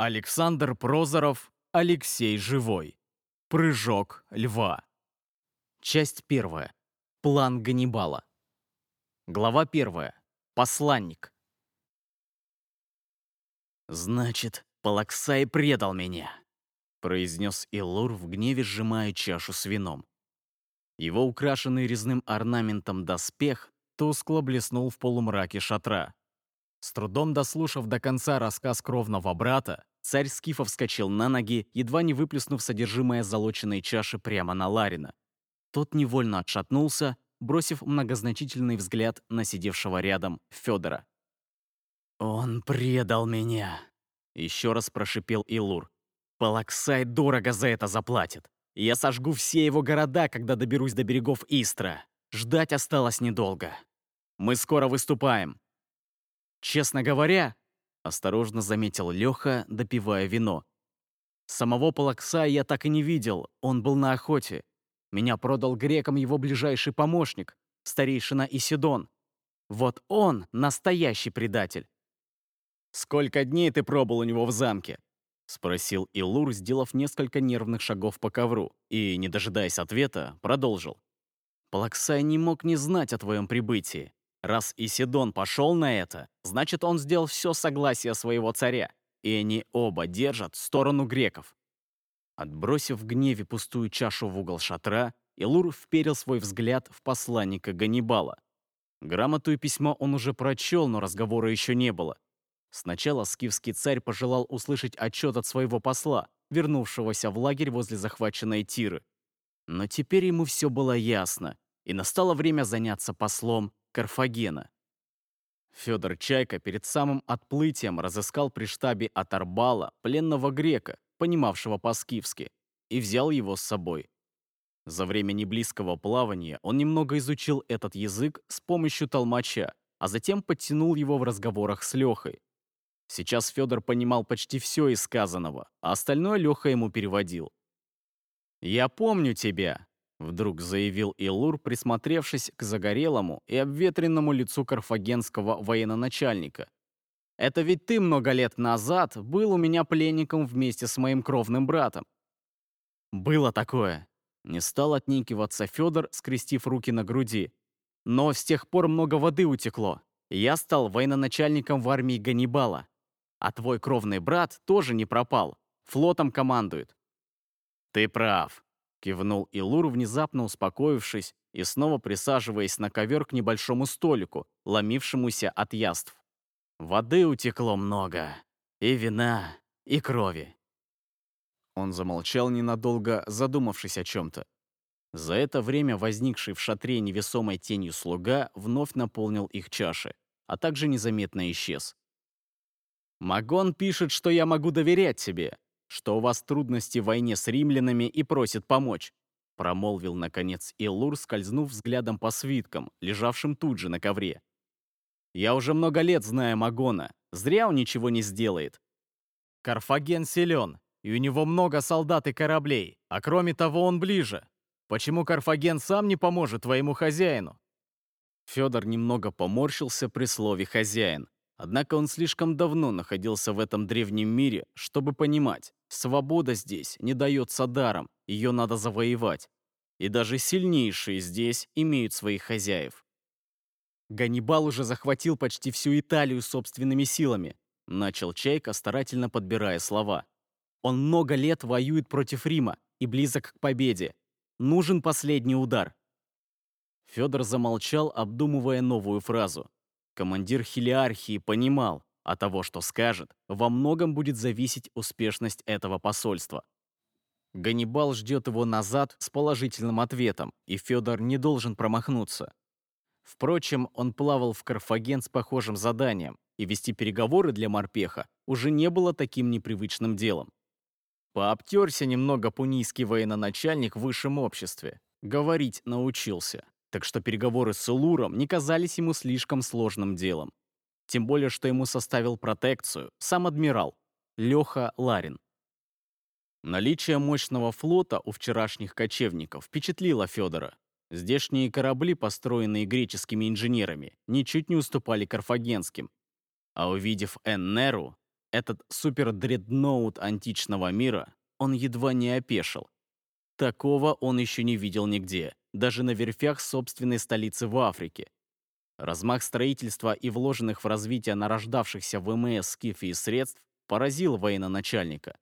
Александр Прозоров, Алексей Живой. Прыжок льва. Часть первая. План Ганнибала. Глава первая. Посланник. «Значит, Палаксай предал меня», — произнес Илур в гневе, сжимая чашу с вином. Его украшенный резным орнаментом доспех тускло блеснул в полумраке шатра. С трудом дослушав до конца рассказ кровного брата, царь Скифов вскочил на ноги, едва не выплеснув содержимое залоченной чаши прямо на Ларина. Тот невольно отшатнулся, бросив многозначительный взгляд на сидевшего рядом Федора. «Он предал меня!» — еще раз прошипел Илур. «Палаксай дорого за это заплатит. Я сожгу все его города, когда доберусь до берегов Истра. Ждать осталось недолго. Мы скоро выступаем. Честно говоря, осторожно заметил Леха, допивая вино. Самого Палакса я так и не видел, он был на охоте. Меня продал грекам его ближайший помощник, старейшина Исидон. Вот он настоящий предатель. «Сколько дней ты пробыл у него в замке?» — спросил Илур, сделав несколько нервных шагов по ковру, и, не дожидаясь ответа, продолжил. «Палаксай не мог не знать о твоем прибытии. Раз Исидон пошел на это, значит, он сделал все согласие своего царя, и они оба держат сторону греков. Отбросив в гневе пустую чашу в угол шатра, Илур вперил свой взгляд в посланника Ганнибала. Грамоту и письмо он уже прочел, но разговора еще не было. Сначала скифский царь пожелал услышать отчет от своего посла, вернувшегося в лагерь возле захваченной Тиры. Но теперь ему все было ясно, и настало время заняться послом Карфагена. Федор Чайка перед самым отплытием разыскал при штабе Атарбала пленного грека, понимавшего по-скифски, и взял его с собой. За время неблизкого плавания он немного изучил этот язык с помощью толмача, а затем подтянул его в разговорах с Лехой. Сейчас Федор понимал почти все из сказанного, а остальное Леха ему переводил. «Я помню тебя», Вдруг заявил Илур, присмотревшись к загорелому и обветренному лицу карфагенского военачальника. «Это ведь ты много лет назад был у меня пленником вместе с моим кровным братом». «Было такое», — не стал отникиваться Федор, скрестив руки на груди. «Но с тех пор много воды утекло. Я стал военачальником в армии Ганнибала. А твой кровный брат тоже не пропал. Флотом командует». «Ты прав», Кивнул Илур, внезапно успокоившись и снова присаживаясь на ковер к небольшому столику, ломившемуся от яств. Воды утекло много. И вина, и крови. Он замолчал ненадолго, задумавшись о чем-то. За это время возникший в шатре невесомой тенью слуга вновь наполнил их чаши, а также незаметно исчез. «Магон пишет, что я могу доверять тебе», что у вас трудности в войне с римлянами и просит помочь», промолвил, наконец, Илур, скользнув взглядом по свиткам, лежавшим тут же на ковре. «Я уже много лет знаю Магона. Зря он ничего не сделает. Карфаген силен, и у него много солдат и кораблей, а кроме того он ближе. Почему Карфаген сам не поможет твоему хозяину?» Федор немного поморщился при слове «хозяин», Однако он слишком давно находился в этом древнем мире, чтобы понимать, свобода здесь не дается даром, ее надо завоевать. И даже сильнейшие здесь имеют своих хозяев. Ганнибал уже захватил почти всю Италию собственными силами, начал Чайка, старательно подбирая слова. Он много лет воюет против Рима и близок к победе. Нужен последний удар. Федор замолчал, обдумывая новую фразу. Командир Хелиархии понимал, от того, что скажет, во многом будет зависеть успешность этого посольства. Ганнибал ждет его назад с положительным ответом, и Федор не должен промахнуться. Впрочем, он плавал в Карфаген с похожим заданием, и вести переговоры для морпеха уже не было таким непривычным делом. Пообтерся немного пунийский военачальник в высшем обществе. Говорить научился так что переговоры с Улуром не казались ему слишком сложным делом. Тем более, что ему составил протекцию сам адмирал Леха Ларин. Наличие мощного флота у вчерашних кочевников впечатлило Федора. Здешние корабли, построенные греческими инженерами, ничуть не уступали карфагенским. А увидев Эннеру, этот супердредноут античного мира, он едва не опешил. Такого он еще не видел нигде, даже на верфях собственной столицы в Африке. Размах строительства и вложенных в развитие нарождавшихся ВМС Скифии средств поразил военачальника.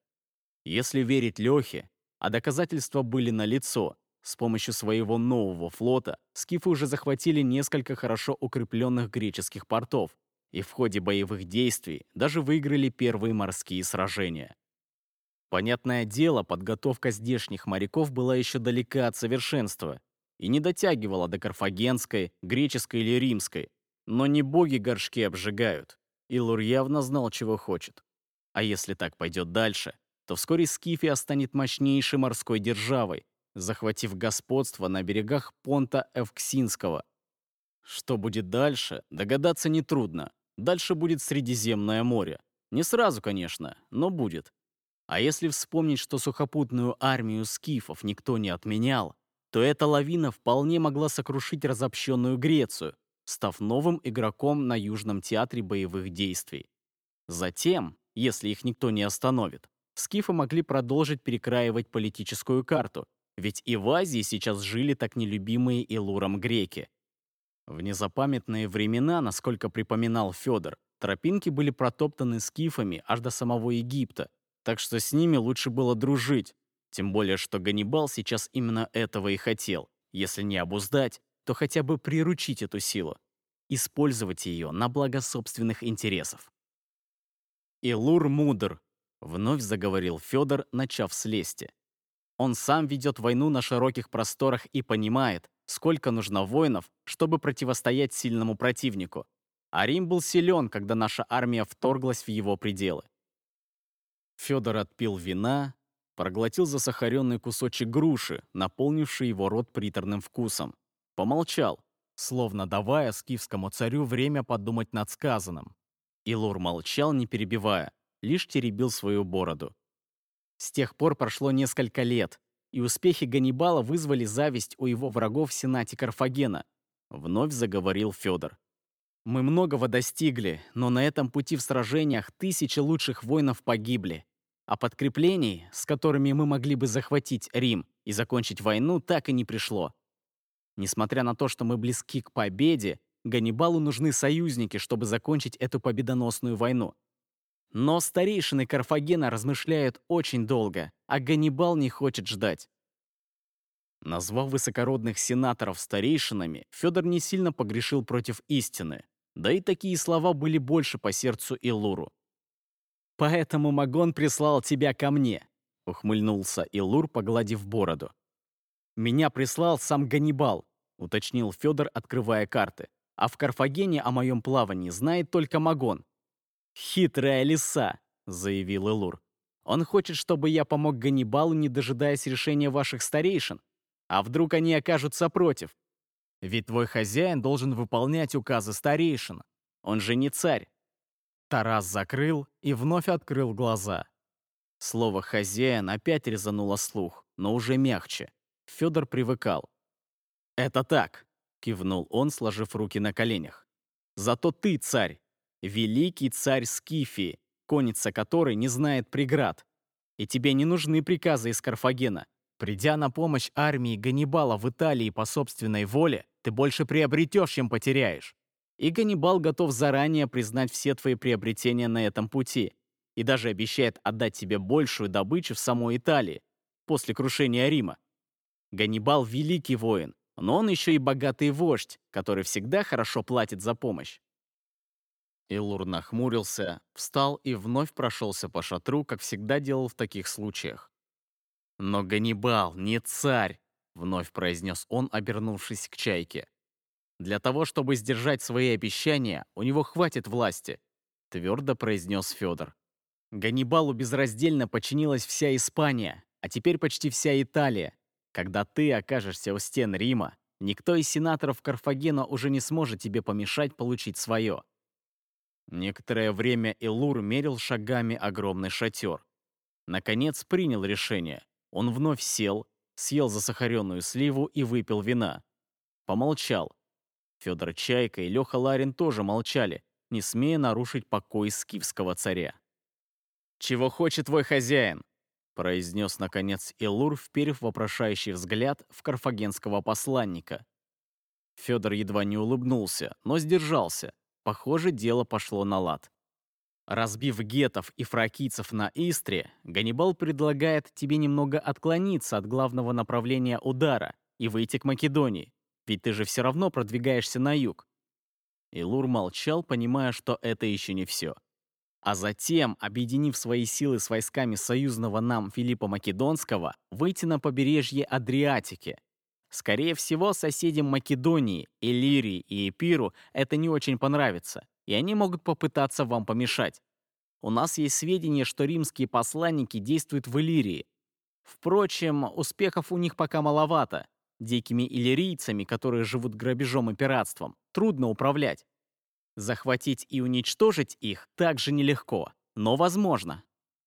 Если верить Лехе, а доказательства были налицо, с помощью своего нового флота скифы уже захватили несколько хорошо укрепленных греческих портов и в ходе боевых действий даже выиграли первые морские сражения. Понятное дело, подготовка здешних моряков была еще далека от совершенства и не дотягивала до карфагенской, греческой или римской, но не боги горшки обжигают. Илур явно знал, чего хочет. А если так пойдет дальше, то вскоре Скифия станет мощнейшей морской державой, захватив господство на берегах понта Эвксинского. Что будет дальше, догадаться нетрудно. Дальше будет Средиземное море. Не сразу, конечно, но будет. А если вспомнить, что сухопутную армию скифов никто не отменял, то эта лавина вполне могла сокрушить разобщенную Грецию, став новым игроком на Южном театре боевых действий. Затем, если их никто не остановит, скифы могли продолжить перекраивать политическую карту, ведь и в Азии сейчас жили так нелюбимые Илуром греки. В незапамятные времена, насколько припоминал Федор, тропинки были протоптаны скифами аж до самого Египта, так что с ними лучше было дружить. Тем более, что Ганнибал сейчас именно этого и хотел. Если не обуздать, то хотя бы приручить эту силу. Использовать ее на благо собственных интересов. «Илур мудр», — вновь заговорил Федор, начав с лести. Он сам ведет войну на широких просторах и понимает, сколько нужно воинов, чтобы противостоять сильному противнику. А Рим был силен, когда наша армия вторглась в его пределы. Федор отпил вина, проглотил засахаренный кусочек груши, наполнивший его рот приторным вкусом. Помолчал, словно давая скифскому царю время подумать над сказанным. Илур молчал, не перебивая, лишь теребил свою бороду. С тех пор прошло несколько лет, и успехи Ганнибала вызвали зависть у его врагов в Сенате Карфагена. Вновь заговорил Федор. Мы многого достигли, но на этом пути в сражениях тысячи лучших воинов погибли. А подкреплений, с которыми мы могли бы захватить Рим и закончить войну, так и не пришло. Несмотря на то, что мы близки к победе, Ганнибалу нужны союзники, чтобы закончить эту победоносную войну. Но старейшины Карфагена размышляют очень долго, а Ганнибал не хочет ждать. Назвав высокородных сенаторов старейшинами, Федор не сильно погрешил против истины. Да и такие слова были больше по сердцу Илуру. «Поэтому Магон прислал тебя ко мне», — ухмыльнулся Илур, погладив бороду. «Меня прислал сам Ганнибал», — уточнил Федор, открывая карты. «А в Карфагене о моем плавании знает только Магон, «Хитрая лиса», — заявил Элур. «Он хочет, чтобы я помог Ганнибалу, не дожидаясь решения ваших старейшин. А вдруг они окажутся против? Ведь твой хозяин должен выполнять указы старейшин. Он же не царь». Тарас закрыл и вновь открыл глаза. Слово «хозяин» опять резануло слух, но уже мягче. Федор привыкал. «Это так», — кивнул он, сложив руки на коленях. «Зато ты, царь, великий царь Скифии, конница которой не знает преград. И тебе не нужны приказы из Карфагена. Придя на помощь армии Ганнибала в Италии по собственной воле, ты больше приобретешь, чем потеряешь. И Ганнибал готов заранее признать все твои приобретения на этом пути и даже обещает отдать тебе большую добычу в самой Италии после крушения Рима. Ганнибал — великий воин, но он еще и богатый вождь, который всегда хорошо платит за помощь. Илур нахмурился, встал и вновь прошелся по шатру, как всегда делал в таких случаях. «Но Ганнибал не царь!» — вновь произнес он, обернувшись к чайке. «Для того, чтобы сдержать свои обещания, у него хватит власти», — твердо произнес Федор. «Ганнибалу безраздельно подчинилась вся Испания, а теперь почти вся Италия. Когда ты окажешься у стен Рима, никто из сенаторов Карфагена уже не сможет тебе помешать получить свое. Некоторое время Илур мерил шагами огромный шатер. Наконец принял решение. Он вновь сел, съел засахаренную сливу и выпил вина. Помолчал. Федор Чайка и Леха Ларин тоже молчали, не смея нарушить покой скифского царя. чего хочет твой хозяин?» произнес, наконец, Илур, вперев вопрошающий взгляд в карфагенского посланника. Федор едва не улыбнулся, но сдержался. Похоже, дело пошло на лад. Разбив гетов и фракийцев на Истре, Ганнибал предлагает тебе немного отклониться от главного направления удара и выйти к Македонии, ведь ты же все равно продвигаешься на юг. Илур молчал, понимая, что это еще не все. А затем, объединив свои силы с войсками союзного нам Филиппа Македонского, выйти на побережье Адриатики. Скорее всего, соседям Македонии, Иллирии и Эпиру это не очень понравится, и они могут попытаться вам помешать. У нас есть сведения, что римские посланники действуют в Иллирии. Впрочем, успехов у них пока маловато. Дикими иллирийцами, которые живут грабежом и пиратством, трудно управлять. Захватить и уничтожить их также нелегко, но возможно.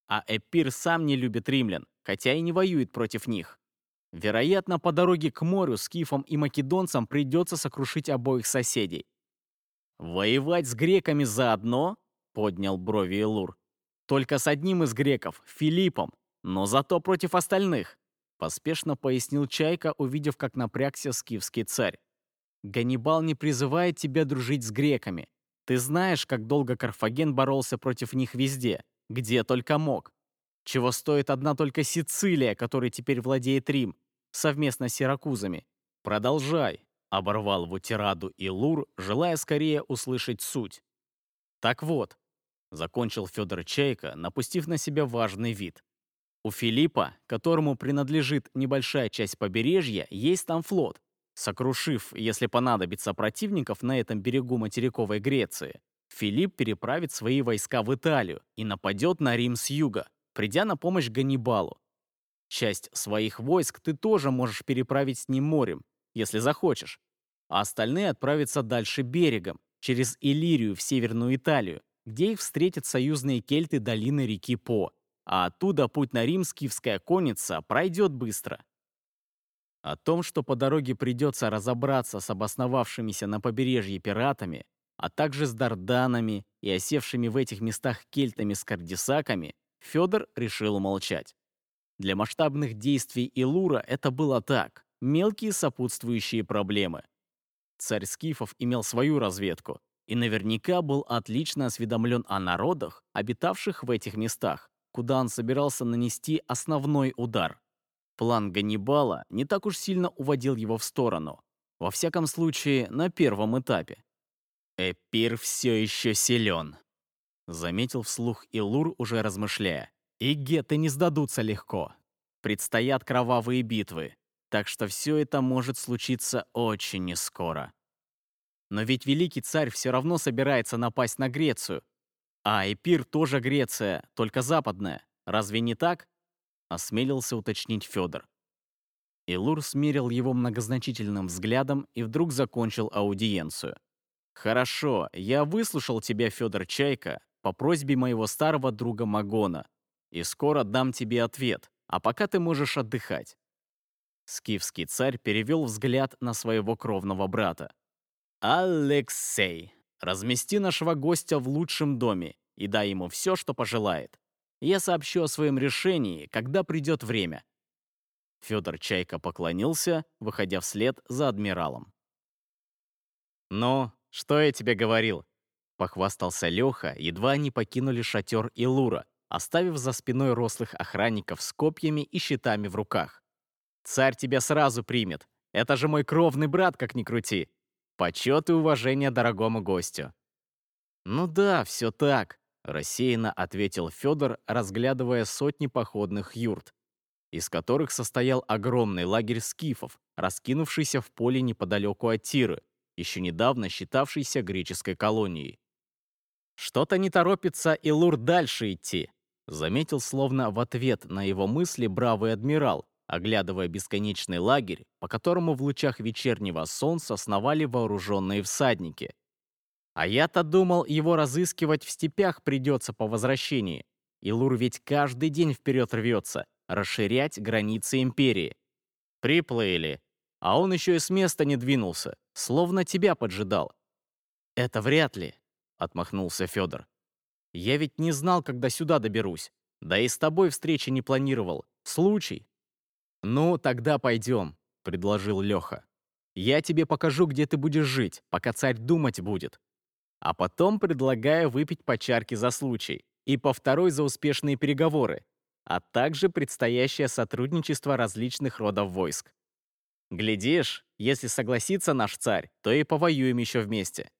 А Эпир сам не любит римлян, хотя и не воюет против них. Вероятно, по дороге к морю скифам и македонцам придется сокрушить обоих соседей. «Воевать с греками заодно?» — поднял брови Элур. «Только с одним из греков, Филиппом, но зато против остальных», — поспешно пояснил Чайка, увидев, как напрягся скифский царь. «Ганнибал не призывает тебя дружить с греками. Ты знаешь, как долго Карфаген боролся против них везде, где только мог. Чего стоит одна только Сицилия, которой теперь владеет Рим, совместно с Сиракузами. Продолжай, оборвал в утираду Илур, желая скорее услышать суть. Так вот, закончил Федор Чайка, напустив на себя важный вид. У Филиппа, которому принадлежит небольшая часть побережья, есть там флот, Сокрушив, если понадобится, противников на этом берегу материковой Греции, Филипп переправит свои войска в Италию и нападет на Рим с юга, придя на помощь Ганнибалу. Часть своих войск ты тоже можешь переправить с ним морем, если захочешь, а остальные отправятся дальше берегом, через Иллирию в Северную Италию, где их встретят союзные кельты долины реки По, а оттуда путь на Рим скифская конница пройдет быстро. О том, что по дороге придется разобраться с обосновавшимися на побережье пиратами, а также с дарданами и осевшими в этих местах кельтами с кардисаками, Федор решил умолчать. Для масштабных действий Илура это было так, мелкие сопутствующие проблемы. Царь Скифов имел свою разведку и наверняка был отлично осведомлен о народах, обитавших в этих местах, куда он собирался нанести основной удар. План Ганнибала не так уж сильно уводил его в сторону. Во всяком случае, на первом этапе. «Эпир все еще силен», — заметил вслух Илур, уже размышляя. «И геты не сдадутся легко. Предстоят кровавые битвы, так что все это может случиться очень нескоро. Но ведь великий царь все равно собирается напасть на Грецию. А Эпир тоже Греция, только западная. Разве не так? осмелился уточнить Федор. Илур смерил его многозначительным взглядом и вдруг закончил аудиенцию. «Хорошо, я выслушал тебя, Федор Чайка, по просьбе моего старого друга Магона, и скоро дам тебе ответ, а пока ты можешь отдыхать». Скифский царь перевел взгляд на своего кровного брата. «Алексей, размести нашего гостя в лучшем доме и дай ему все, что пожелает. Я сообщу о своем решении, когда придет время». Федор Чайка поклонился, выходя вслед за адмиралом. «Ну, что я тебе говорил?» Похвастался Леха, едва они покинули шатер Илура, оставив за спиной рослых охранников с копьями и щитами в руках. «Царь тебя сразу примет. Это же мой кровный брат, как ни крути. Почет и уважение дорогому гостю». «Ну да, все так», Рассеянно ответил Федор, разглядывая сотни походных юрт, из которых состоял огромный лагерь скифов, раскинувшийся в поле неподалеку от Тиры, еще недавно считавшийся греческой колонией. «Что-то не торопится Илур дальше идти», заметил словно в ответ на его мысли бравый адмирал, оглядывая бесконечный лагерь, по которому в лучах вечернего солнца сновали вооруженные всадники. А я-то думал, его разыскивать в степях придется по возвращении. Илур ведь каждый день вперед рвется, расширять границы империи. Приплыли. А он еще и с места не двинулся, словно тебя поджидал. «Это вряд ли», — отмахнулся Федор. «Я ведь не знал, когда сюда доберусь. Да и с тобой встречи не планировал. Случай. Ну, тогда пойдем, предложил Леха. Я тебе покажу, где ты будешь жить, пока царь думать будет. А потом предлагаю выпить по чарке за случай и по второй за успешные переговоры, а также предстоящее сотрудничество различных родов войск. Глядишь, если согласится наш царь, то и повоюем еще вместе.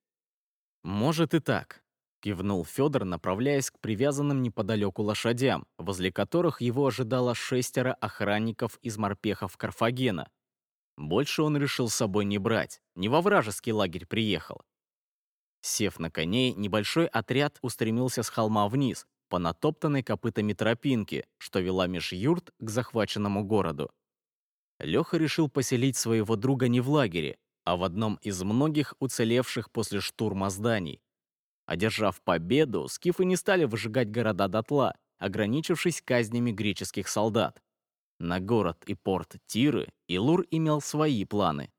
Может и так, кивнул Федор, направляясь к привязанным неподалеку лошадям, возле которых его ожидало шестеро охранников из морпехов Карфагена. Больше он решил с собой не брать, не во вражеский лагерь приехал. Сев на коней, небольшой отряд устремился с холма вниз, по натоптанной копытами тропинке, что вела меж юрт к захваченному городу. Леха решил поселить своего друга не в лагере, а в одном из многих уцелевших после штурма зданий. Одержав победу, скифы не стали выжигать города дотла, ограничившись казнями греческих солдат. На город и порт Тиры Илур имел свои планы.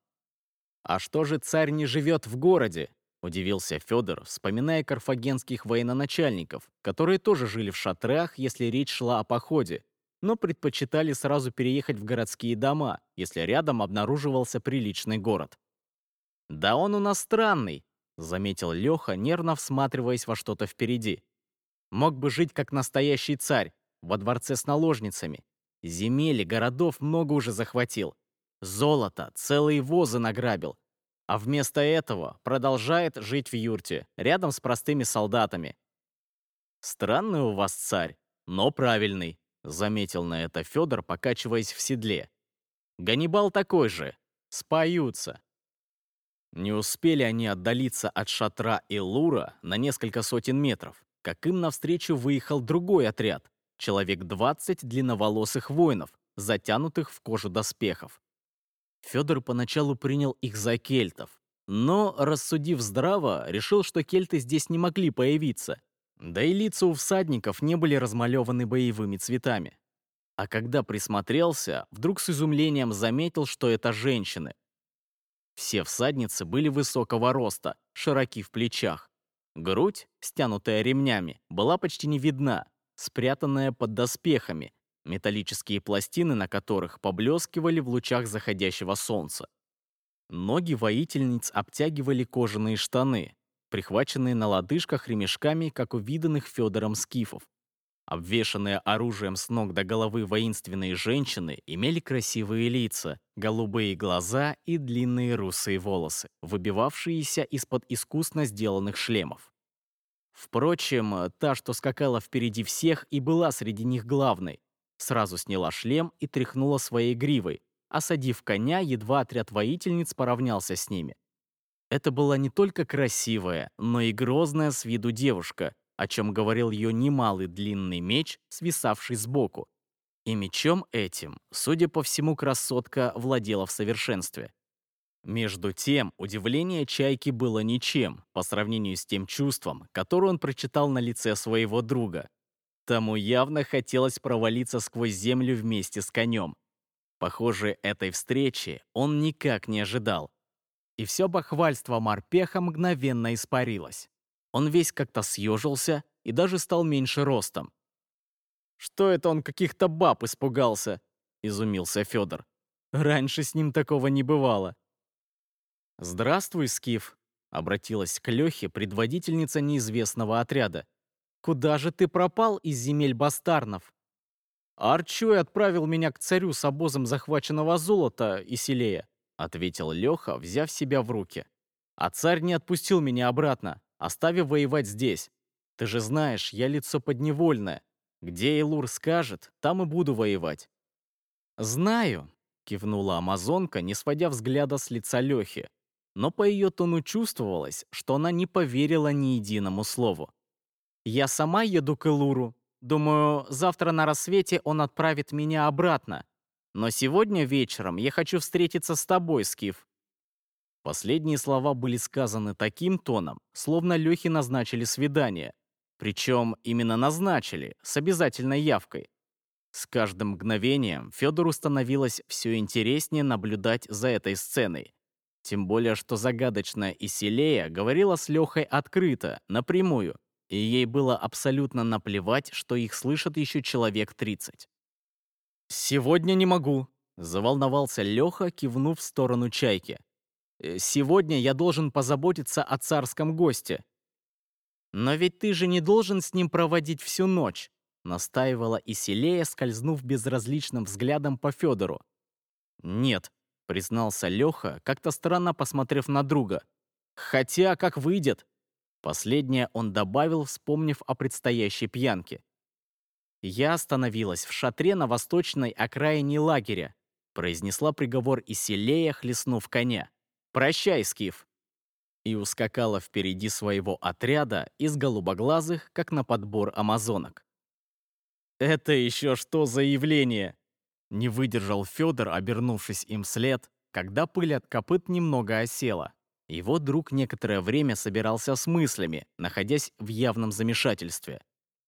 «А что же царь не живет в городе?» — удивился Федор, вспоминая карфагенских военачальников, которые тоже жили в шатрах, если речь шла о походе, но предпочитали сразу переехать в городские дома, если рядом обнаруживался приличный город. «Да он у нас странный», — заметил Леха, нервно всматриваясь во что-то впереди. «Мог бы жить как настоящий царь, во дворце с наложницами. Земель городов много уже захватил. Золото, целые возы награбил а вместо этого продолжает жить в юрте, рядом с простыми солдатами. «Странный у вас царь, но правильный», — заметил на это Федор, покачиваясь в седле. «Ганнибал такой же. Споются». Не успели они отдалиться от шатра Илура на несколько сотен метров, как им навстречу выехал другой отряд, человек 20 длинноволосых воинов, затянутых в кожу доспехов. Федор поначалу принял их за кельтов, но, рассудив здраво, решил, что кельты здесь не могли появиться. Да и лица у всадников не были размалеваны боевыми цветами. А когда присмотрелся, вдруг с изумлением заметил, что это женщины. Все всадницы были высокого роста, широки в плечах. Грудь, стянутая ремнями, была почти не видна, спрятанная под доспехами, металлические пластины на которых поблескивали в лучах заходящего солнца. Ноги воительниц обтягивали кожаные штаны, прихваченные на лодыжках ремешками, как у виданных Федором скифов. Обвешанные оружием с ног до головы воинственные женщины имели красивые лица, голубые глаза и длинные русые волосы, выбивавшиеся из-под искусно сделанных шлемов. Впрочем, та, что скакала впереди всех и была среди них главной, Сразу сняла шлем и тряхнула своей гривой, осадив коня, едва отряд воительниц поравнялся с ними. Это была не только красивая, но и грозная с виду девушка, о чем говорил ее немалый длинный меч, свисавший сбоку. И мечом этим, судя по всему, красотка владела в совершенстве. Между тем, удивление Чайки было ничем по сравнению с тем чувством, которое он прочитал на лице своего друга, Тому явно хотелось провалиться сквозь землю вместе с конем. Похоже, этой встречи он никак не ожидал. И все бахвальство морпеха мгновенно испарилось. Он весь как-то съежился и даже стал меньше ростом. «Что это он каких-то баб испугался?» — изумился Федор. «Раньше с ним такого не бывало». «Здравствуй, Скиф», — обратилась к Лехе предводительница неизвестного отряда. Куда же ты пропал из земель бастарнов? Арчуй отправил меня к царю с обозом захваченного золота и селея, ответил Леха, взяв себя в руки. А царь не отпустил меня обратно, оставив воевать здесь. Ты же знаешь, я лицо подневольное. Где Элур скажет, там и буду воевать. Знаю, кивнула амазонка, не сводя взгляда с лица Лехи. Но по ее тону чувствовалось, что она не поверила ни единому слову. Я сама еду к Элуру. Думаю, завтра на рассвете он отправит меня обратно. Но сегодня вечером я хочу встретиться с тобой, Скиф». Последние слова были сказаны таким тоном, словно Лехе назначили свидание. Причем именно назначили, с обязательной явкой. С каждым мгновением Федору становилось все интереснее наблюдать за этой сценой. Тем более, что загадочная Исилея говорила с Лехой открыто, напрямую, и ей было абсолютно наплевать, что их слышат еще человек 30. «Сегодня не могу», — заволновался Леха, кивнув в сторону чайки. «Э, «Сегодня я должен позаботиться о царском госте». «Но ведь ты же не должен с ним проводить всю ночь», — настаивала Исилея, скользнув безразличным взглядом по Федору. «Нет», — признался Леха, как-то странно посмотрев на друга. «Хотя, как выйдет». Последнее он добавил, вспомнив о предстоящей пьянке. «Я остановилась в шатре на восточной окраине лагеря», произнесла приговор Исилея, хлестнув коня. «Прощай, Скиф!» И ускакала впереди своего отряда из голубоглазых, как на подбор амазонок. «Это еще что за явление?» Не выдержал Федор, обернувшись им вслед, когда пыль от копыт немного осела. Его друг некоторое время собирался с мыслями, находясь в явном замешательстве.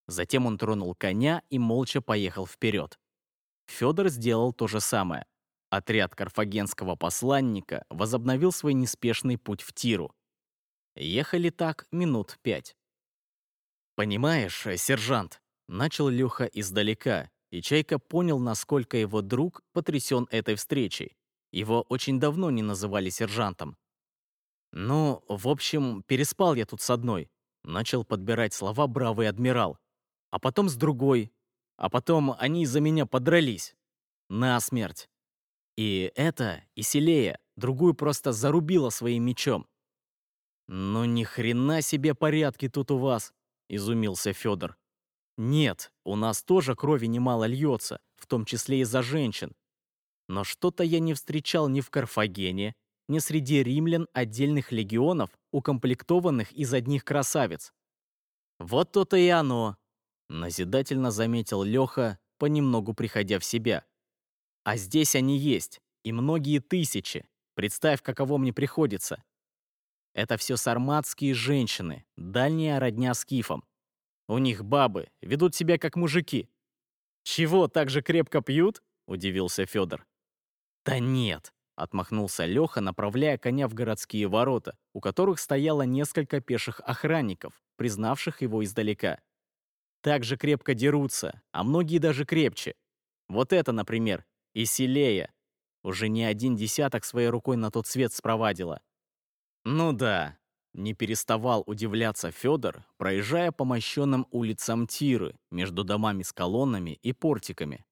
Затем он тронул коня и молча поехал вперед. Федор сделал то же самое. Отряд карфагенского посланника возобновил свой неспешный путь в Тиру. Ехали так минут пять. «Понимаешь, сержант», — начал Леха издалека, и Чайка понял, насколько его друг потрясен этой встречей. Его очень давно не называли сержантом. «Ну, в общем, переспал я тут с одной», — начал подбирать слова бравый адмирал а потом с другой, а потом они из-за меня подрались. На смерть. И это, и Селея, другую просто зарубила своим мечом. «Ну ни хрена себе порядки тут у вас!» — изумился Федор. «Нет, у нас тоже крови немало льется, в том числе и за женщин. Но что-то я не встречал ни в Карфагене, ни среди римлян отдельных легионов, укомплектованных из одних красавиц. Вот то-то и оно. Назидательно заметил Леха, понемногу приходя в себя. А здесь они есть, и многие тысячи. Представь, каково мне приходится. Это все сарматские женщины, дальняя родня скифам. У них бабы, ведут себя как мужики. «Чего, так же крепко пьют?» — удивился Федор. «Да нет», — отмахнулся Леха, направляя коня в городские ворота, у которых стояло несколько пеших охранников, признавших его издалека так же крепко дерутся, а многие даже крепче. Вот это, например, Исилея. Уже не один десяток своей рукой на тот свет спровадила. Ну да, не переставал удивляться Федор, проезжая по мощенным улицам Тиры, между домами с колоннами и портиками.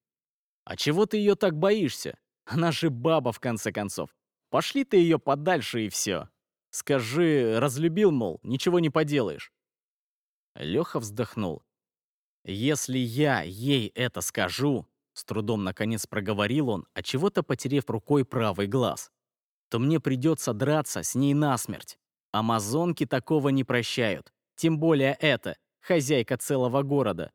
«А чего ты ее так боишься? Она же баба, в конце концов. Пошли ты ее подальше и все. Скажи, разлюбил, мол, ничего не поделаешь». Леха вздохнул. «Если я ей это скажу», — с трудом наконец проговорил он, а чего-то потерев рукой правый глаз, «то мне придется драться с ней насмерть. Амазонки такого не прощают. Тем более это, хозяйка целого города.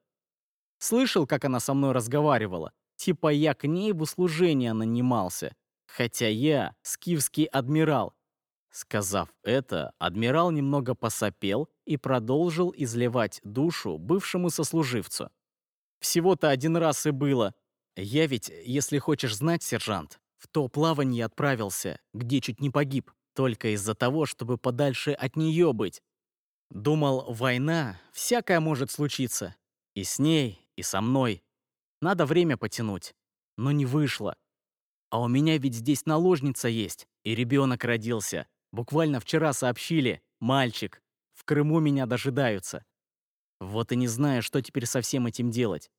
Слышал, как она со мной разговаривала? Типа я к ней в услужение нанимался. Хотя я скифский адмирал, Сказав это, адмирал немного посопел и продолжил изливать душу бывшему сослуживцу. «Всего-то один раз и было. Я ведь, если хочешь знать, сержант, в то плавание отправился, где чуть не погиб, только из-за того, чтобы подальше от нее быть. Думал, война, всякое может случиться. И с ней, и со мной. Надо время потянуть. Но не вышло. А у меня ведь здесь наложница есть, и ребенок родился. Буквально вчера сообщили, мальчик, в Крыму меня дожидаются. Вот и не знаю, что теперь со всем этим делать.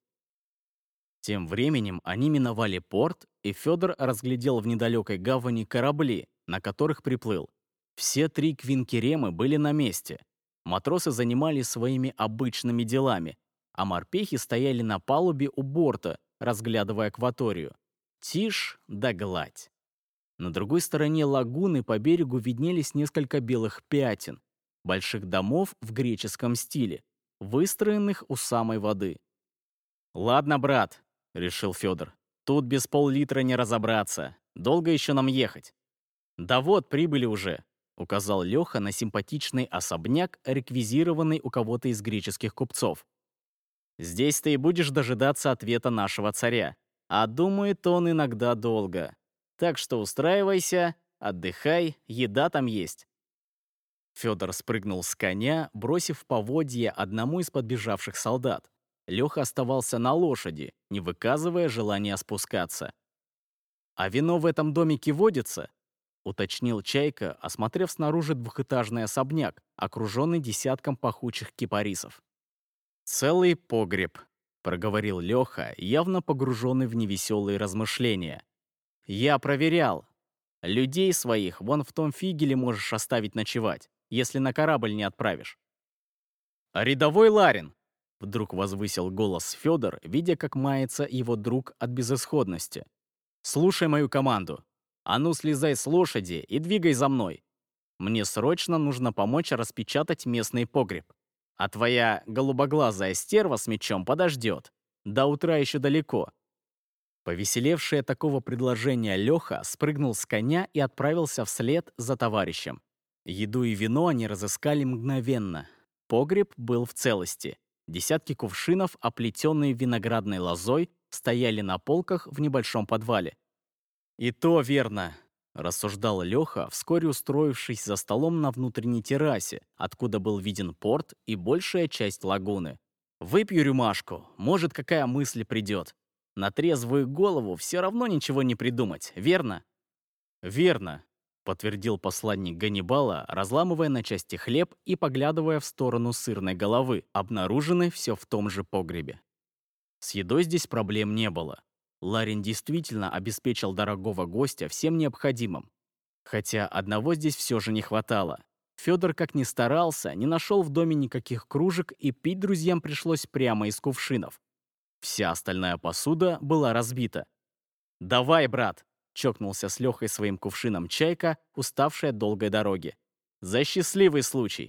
Тем временем они миновали порт, и Федор разглядел в недалекой гавани корабли, на которых приплыл. Все три квинкеремы были на месте. Матросы занимались своими обычными делами, а морпехи стояли на палубе у борта, разглядывая акваторию. Тишь да гладь. На другой стороне лагуны по берегу виднелись несколько белых пятен, больших домов в греческом стиле, выстроенных у самой воды. «Ладно, брат», — решил Федор, — «тут без пол-литра не разобраться. Долго еще нам ехать?» «Да вот, прибыли уже», — указал Леха на симпатичный особняк, реквизированный у кого-то из греческих купцов. «Здесь ты и будешь дожидаться ответа нашего царя. А думает он иногда долго. Так что устраивайся, отдыхай, еда там есть. Федор спрыгнул с коня, бросив поводье одному из подбежавших солдат. Леха оставался на лошади, не выказывая желания спускаться. «А вино в этом домике водится?» — уточнил Чайка, осмотрев снаружи двухэтажный особняк, окруженный десятком пахучих кипарисов. «Целый погреб», — проговорил Леха, явно погруженный в невеселые размышления. «Я проверял. Людей своих вон в том фигеле можешь оставить ночевать, если на корабль не отправишь». «А рядовой Ларин?» — вдруг возвысил голос Федор, видя, как мается его друг от безысходности. «Слушай мою команду. А ну, слезай с лошади и двигай за мной. Мне срочно нужно помочь распечатать местный погреб. А твоя голубоглазая стерва с мечом подождет. До утра еще далеко. Повеселевший от такого предложения Леха спрыгнул с коня и отправился вслед за товарищем. Еду и вино они разыскали мгновенно. Погреб был в целости. Десятки кувшинов, оплетенные виноградной лозой, стояли на полках в небольшом подвале. «И то верно рассуждал Леха, вскоре устроившись за столом на внутренней террасе, откуда был виден порт и большая часть лагуны. «Выпью рюмашку, может, какая мысль придет. На трезвую голову все равно ничего не придумать, верно?» «Верно», — подтвердил посланник Ганнибала, разламывая на части хлеб и поглядывая в сторону сырной головы, обнаруженной все в том же погребе. С едой здесь проблем не было. Ларин действительно обеспечил дорогого гостя всем необходимым. Хотя одного здесь все же не хватало. Федор, как ни старался, не нашел в доме никаких кружек, и пить друзьям пришлось прямо из кувшинов. Вся остальная посуда была разбита. «Давай, брат!» — чокнулся с Лехой своим кувшином чайка, уставшая от долгой дороги. «За счастливый случай!»